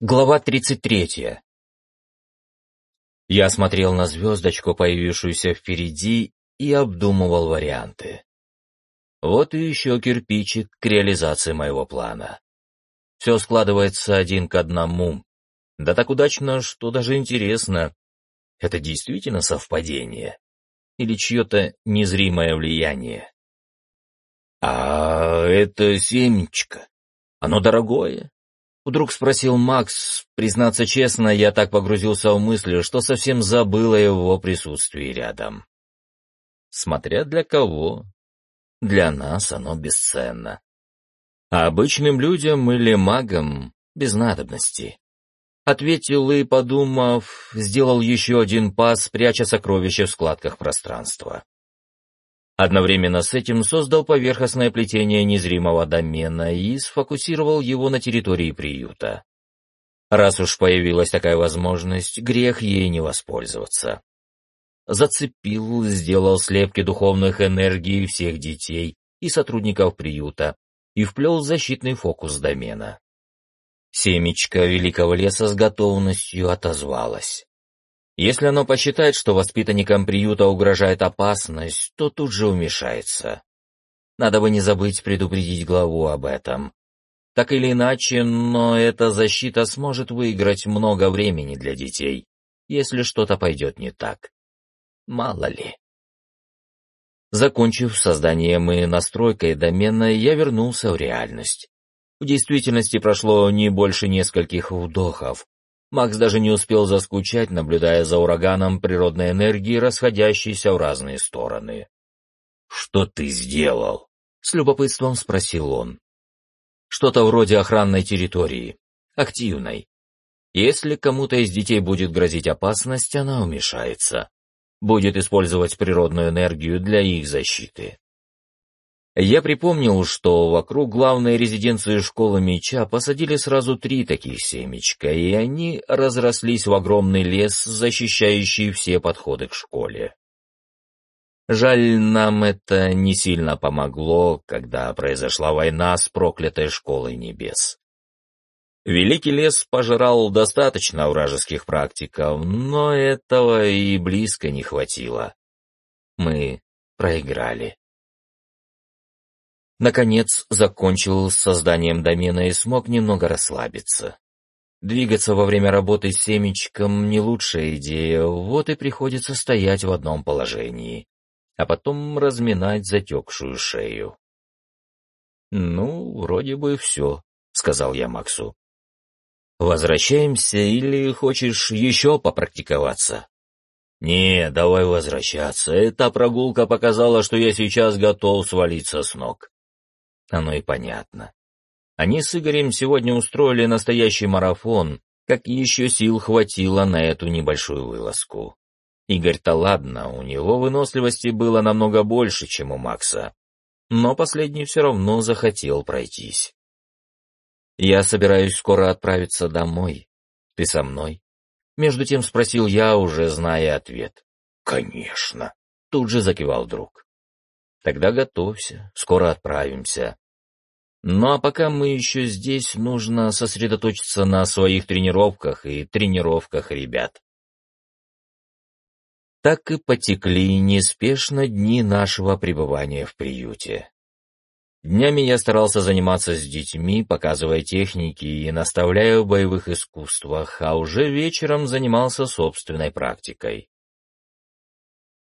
Глава 33. Я смотрел на звездочку, появившуюся впереди, и обдумывал варианты. Вот и еще кирпичик к реализации моего плана. Все складывается один к одному. Да так удачно, что даже интересно, это действительно совпадение? Или чье-то незримое влияние? А это семечко. Оно дорогое, Вдруг спросил Макс. Признаться честно, я так погрузился в мысли, что совсем забыл о его присутствии рядом. Смотря для кого. Для нас оно бесценно. А обычным людям или магам без надобности. Ответил и, подумав, сделал еще один пас, пряча сокровища в складках пространства. Одновременно с этим создал поверхностное плетение незримого домена и сфокусировал его на территории приюта. Раз уж появилась такая возможность, грех ей не воспользоваться. Зацепил, сделал слепки духовных энергий всех детей и сотрудников приюта и вплел защитный фокус домена. Семечко великого леса с готовностью отозвалось. Если оно посчитает, что воспитанникам приюта угрожает опасность, то тут же умешается. Надо бы не забыть предупредить главу об этом. Так или иначе, но эта защита сможет выиграть много времени для детей, если что-то пойдет не так. Мало ли. Закончив созданием и настройкой домена, я вернулся в реальность. В действительности прошло не больше нескольких вдохов, Макс даже не успел заскучать, наблюдая за ураганом природной энергии, расходящейся в разные стороны. «Что ты сделал?» — с любопытством спросил он. «Что-то вроде охранной территории. Активной. Если кому-то из детей будет грозить опасность, она умешается. Будет использовать природную энергию для их защиты. Я припомнил, что вокруг главной резиденции школы меча посадили сразу три таких семечка, и они разрослись в огромный лес, защищающий все подходы к школе. Жаль, нам это не сильно помогло, когда произошла война с проклятой школой небес. Великий лес пожирал достаточно вражеских практиков, но этого и близко не хватило. Мы проиграли. Наконец, закончил с созданием домена и смог немного расслабиться. Двигаться во время работы с семечком не лучшая идея, вот и приходится стоять в одном положении, а потом разминать затекшую шею. «Ну, вроде бы все», — сказал я Максу. «Возвращаемся или хочешь еще попрактиковаться?» «Не, давай возвращаться. Эта прогулка показала, что я сейчас готов свалиться с ног». Оно и понятно. Они с Игорем сегодня устроили настоящий марафон, как еще сил хватило на эту небольшую вылазку. Игорь-то ладно, у него выносливости было намного больше, чем у Макса. Но последний все равно захотел пройтись. «Я собираюсь скоро отправиться домой. Ты со мной?» Между тем спросил я, уже зная ответ. «Конечно!» — тут же закивал друг. Тогда готовься, скоро отправимся. Ну а пока мы еще здесь, нужно сосредоточиться на своих тренировках и тренировках ребят. Так и потекли неспешно дни нашего пребывания в приюте. Днями я старался заниматься с детьми, показывая техники и наставляя в боевых искусствах, а уже вечером занимался собственной практикой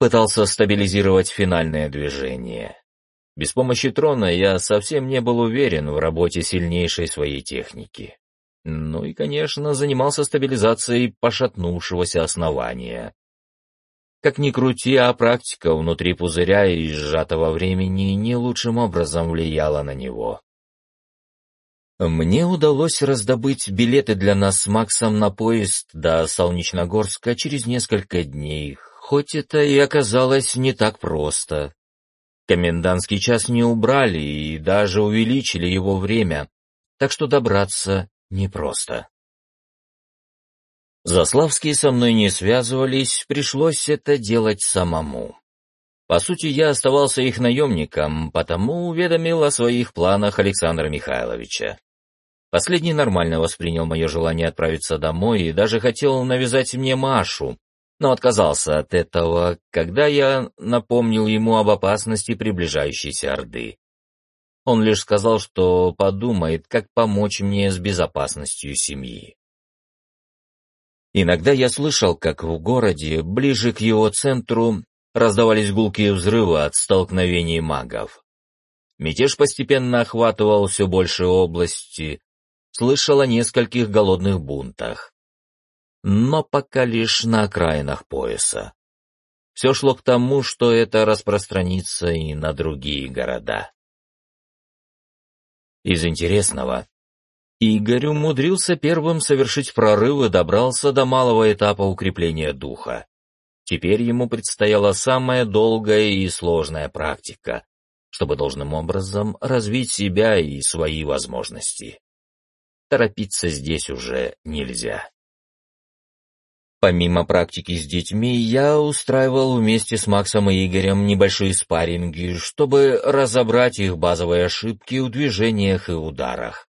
пытался стабилизировать финальное движение. Без помощи трона я совсем не был уверен в работе сильнейшей своей техники. Ну и, конечно, занимался стабилизацией пошатнувшегося основания. Как ни крути, а практика внутри пузыря и сжатого времени не лучшим образом влияла на него. Мне удалось раздобыть билеты для нас с Максом на поезд до Солнечногорска через несколько дней, Хоть это и оказалось не так просто. Комендантский час не убрали и даже увеличили его время, так что добраться непросто. Заславские со мной не связывались, пришлось это делать самому. По сути, я оставался их наемником, потому уведомил о своих планах Александра Михайловича. Последний нормально воспринял мое желание отправиться домой и даже хотел навязать мне Машу, но отказался от этого, когда я напомнил ему об опасности приближающейся Орды. Он лишь сказал, что подумает, как помочь мне с безопасностью семьи. Иногда я слышал, как в городе, ближе к его центру, раздавались гулкие взрывы от столкновений магов. Мятеж постепенно охватывал все больше области, слышал о нескольких голодных бунтах. Но пока лишь на окраинах пояса. Все шло к тому, что это распространится и на другие города. Из интересного, Игорь умудрился первым совершить прорыв и добрался до малого этапа укрепления духа. Теперь ему предстояла самая долгая и сложная практика, чтобы должным образом развить себя и свои возможности. Торопиться здесь уже нельзя. Помимо практики с детьми, я устраивал вместе с Максом и Игорем небольшие спарринги, чтобы разобрать их базовые ошибки в движениях и ударах.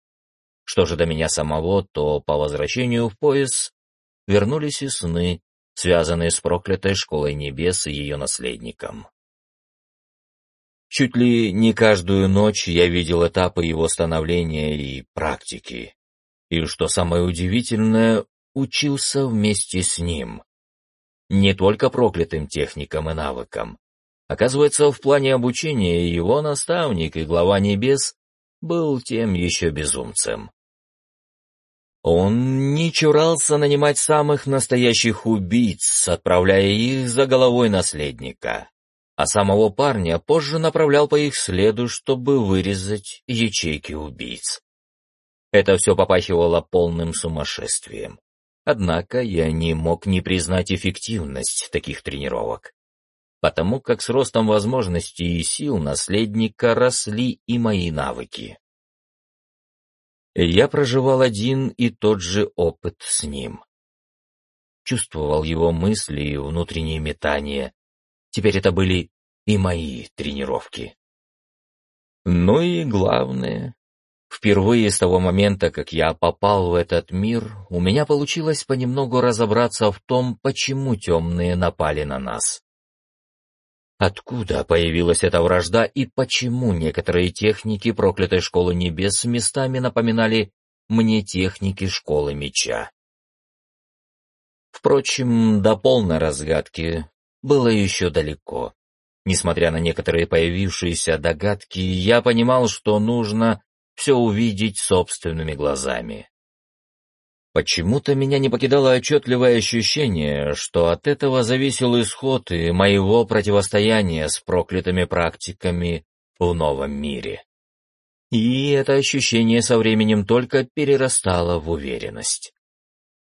Что же до меня самого, то по возвращению в пояс вернулись и сны, связанные с проклятой школой небес и ее наследником. Чуть ли не каждую ночь я видел этапы его становления и практики. И, что самое удивительное, учился вместе с ним. Не только проклятым техникам и навыкам. Оказывается, в плане обучения его наставник и глава небес был тем еще безумцем. Он не чурался нанимать самых настоящих убийц, отправляя их за головой наследника, а самого парня позже направлял по их следу, чтобы вырезать ячейки убийц. Это все попахивало полным сумасшествием. Однако я не мог не признать эффективность таких тренировок, потому как с ростом возможностей и сил наследника росли и мои навыки. Я проживал один и тот же опыт с ним. Чувствовал его мысли и внутренние метания. Теперь это были и мои тренировки. Ну и главное, Впервые с того момента, как я попал в этот мир, у меня получилось понемногу разобраться в том, почему темные напали на нас. Откуда появилась эта вражда и почему некоторые техники проклятой школы небес местами напоминали мне техники школы меча? Впрочем, до полной разгадки было еще далеко. Несмотря на некоторые появившиеся догадки, я понимал, что нужно все увидеть собственными глазами. Почему-то меня не покидало отчетливое ощущение, что от этого зависел исход и моего противостояния с проклятыми практиками в новом мире. И это ощущение со временем только перерастало в уверенность.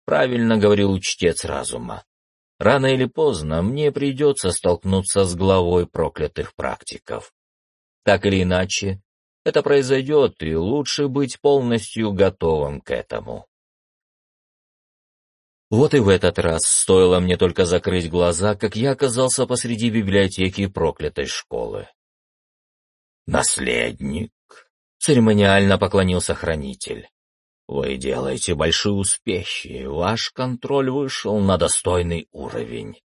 Правильно говорил чтец разума. Рано или поздно мне придется столкнуться с главой проклятых практиков. Так или иначе, это произойдет, и лучше быть полностью готовым к этому. Вот и в этот раз стоило мне только закрыть глаза, как я оказался посреди библиотеки проклятой школы. «Наследник!» — церемониально поклонился хранитель. «Вы делаете большие успехи, ваш контроль вышел на достойный уровень».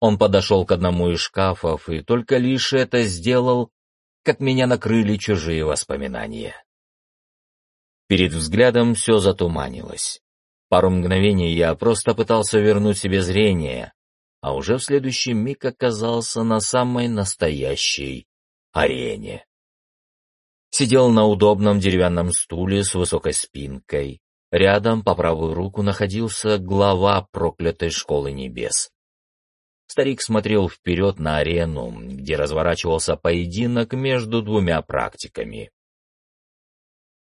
Он подошел к одному из шкафов и только лишь это сделал, как меня накрыли чужие воспоминания. Перед взглядом все затуманилось. Пару мгновений я просто пытался вернуть себе зрение, а уже в следующий миг оказался на самой настоящей арене. Сидел на удобном деревянном стуле с высокой спинкой. Рядом, по правую руку, находился глава проклятой школы небес. Старик смотрел вперед на арену, где разворачивался поединок между двумя практиками.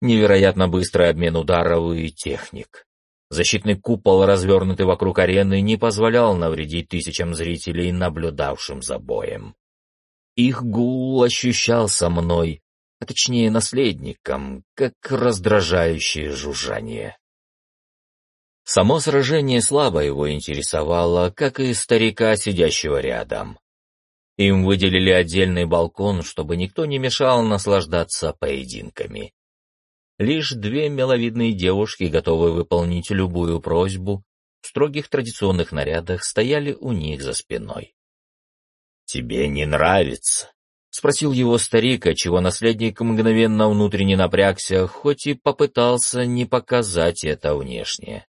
Невероятно быстрый обмен ударов и техник. Защитный купол, развернутый вокруг арены, не позволял навредить тысячам зрителей, наблюдавшим за боем. Их гул ощущался мной, а точнее наследником, как раздражающее жужжание. Само сражение слабо его интересовало, как и старика, сидящего рядом. Им выделили отдельный балкон, чтобы никто не мешал наслаждаться поединками. Лишь две миловидные девушки, готовые выполнить любую просьбу, в строгих традиционных нарядах стояли у них за спиной. «Тебе не нравится?» — спросил его старик, чего наследник мгновенно внутренне напрягся, хоть и попытался не показать это внешне.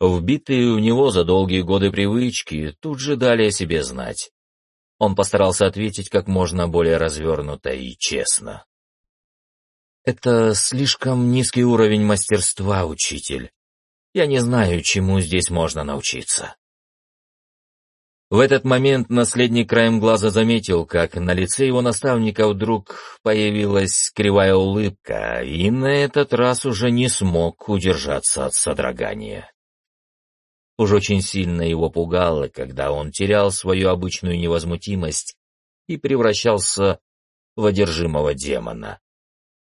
Вбитые в него за долгие годы привычки тут же дали о себе знать. Он постарался ответить как можно более развернуто и честно. Это слишком низкий уровень мастерства, учитель. Я не знаю, чему здесь можно научиться. В этот момент наследник краем глаза заметил, как на лице его наставника вдруг появилась кривая улыбка, и на этот раз уже не смог удержаться от содрогания. Уж очень сильно его пугало, когда он терял свою обычную невозмутимость и превращался в одержимого демона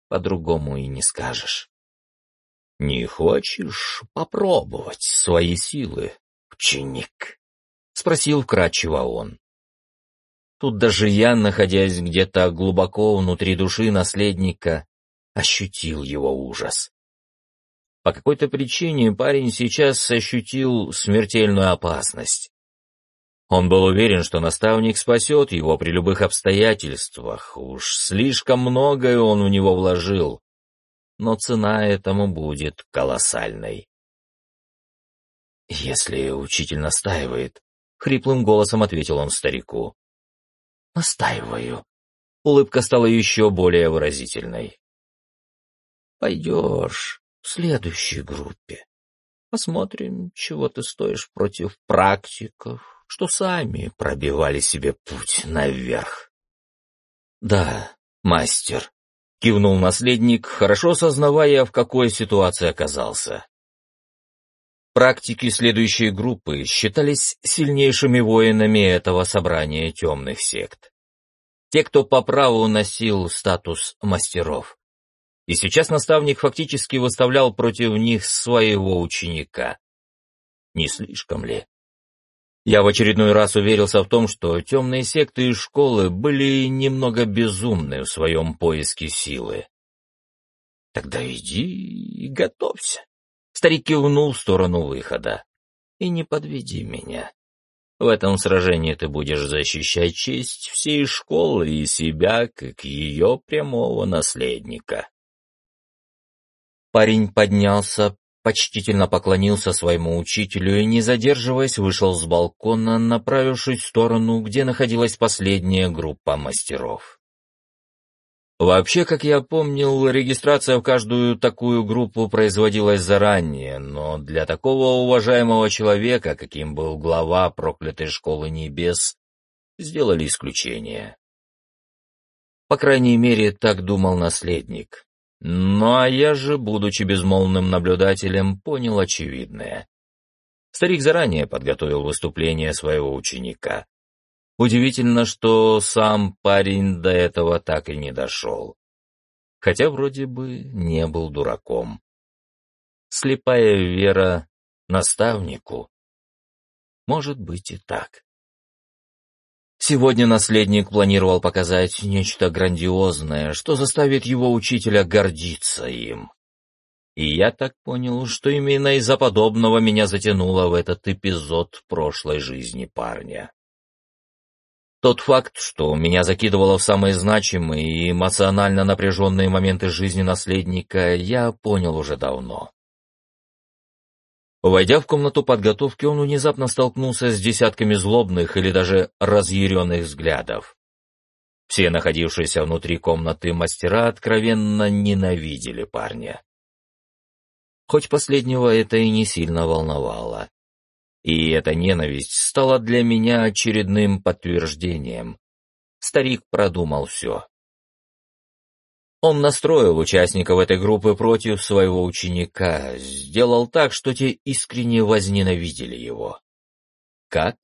по-другому и не скажешь. «Не хочешь попробовать свои силы, ученик?» — спросил вкратчиво он. Тут даже я, находясь где-то глубоко внутри души наследника, ощутил его ужас. По какой-то причине парень сейчас ощутил смертельную опасность. Он был уверен, что наставник спасет его при любых обстоятельствах. Уж слишком многое он в него вложил. Но цена этому будет колоссальной. «Если учитель настаивает», — хриплым голосом ответил он старику. «Настаиваю». Улыбка стала еще более выразительной. «Пойдешь в следующей группе. Посмотрим, чего ты стоишь против практиков, что сами пробивали себе путь наверх. «Да, мастер», — кивнул наследник, хорошо сознавая, в какой ситуации оказался. Практики следующей группы считались сильнейшими воинами этого собрания темных сект. Те, кто по праву носил статус мастеров. И сейчас наставник фактически выставлял против них своего ученика. Не слишком ли? Я в очередной раз уверился в том, что темные секты и школы были немного безумны в своем поиске силы. «Тогда иди и готовься», — старик кивнул в сторону выхода. «И не подведи меня. В этом сражении ты будешь защищать честь всей школы и себя, как ее прямого наследника». Парень поднялся, почтительно поклонился своему учителю и, не задерживаясь, вышел с балкона, направившись в сторону, где находилась последняя группа мастеров. Вообще, как я помнил, регистрация в каждую такую группу производилась заранее, но для такого уважаемого человека, каким был глава проклятой школы небес, сделали исключение. По крайней мере, так думал наследник. Ну а я же, будучи безмолвным наблюдателем, понял очевидное. Старик заранее подготовил выступление своего ученика. Удивительно, что сам парень до этого так и не дошел. Хотя вроде бы не был дураком. Слепая вера наставнику. Может быть и так. Сегодня наследник планировал показать нечто грандиозное, что заставит его учителя гордиться им. И я так понял, что именно из-за подобного меня затянуло в этот эпизод прошлой жизни парня. Тот факт, что меня закидывало в самые значимые и эмоционально напряженные моменты жизни наследника, я понял уже давно. Войдя в комнату подготовки, он внезапно столкнулся с десятками злобных или даже разъяренных взглядов. Все находившиеся внутри комнаты мастера откровенно ненавидели парня. Хоть последнего это и не сильно волновало. И эта ненависть стала для меня очередным подтверждением. Старик продумал все. Он настроил участников этой группы против своего ученика, сделал так, что те искренне возненавидели его. Как?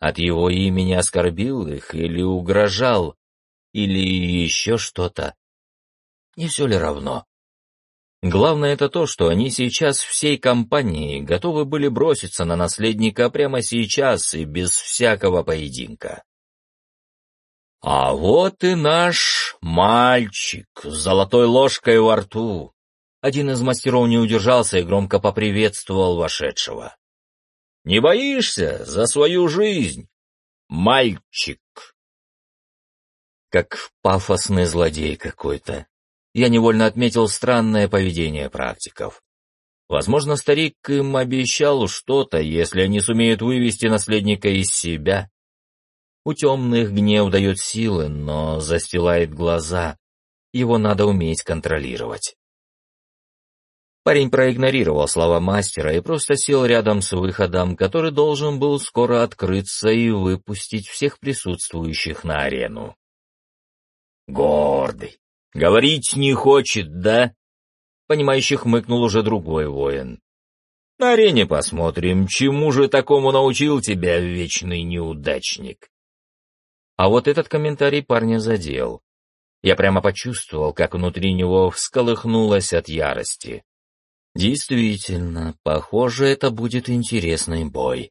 От его имени оскорбил их или угрожал, или еще что-то. Не все ли равно? Главное это то, что они сейчас всей компанией готовы были броситься на наследника прямо сейчас и без всякого поединка. А вот и наш мальчик с золотой ложкой во рту. Один из мастеров не удержался и громко поприветствовал вошедшего. «Не боишься за свою жизнь, мальчик?» Как пафосный злодей какой-то. Я невольно отметил странное поведение практиков. Возможно, старик им обещал что-то, если они сумеют вывести наследника из себя. У темных гнев дает силы, но застилает глаза. Его надо уметь контролировать. Парень проигнорировал слова мастера и просто сел рядом с выходом, который должен был скоро открыться и выпустить всех присутствующих на арену. Гордый. Говорить не хочет, да? Понимающий хмыкнул уже другой воин. На арене посмотрим, чему же такому научил тебя вечный неудачник. А вот этот комментарий парня задел. Я прямо почувствовал, как внутри него всколыхнулось от ярости. Действительно, похоже, это будет интересный бой.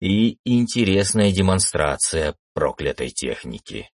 И интересная демонстрация проклятой техники.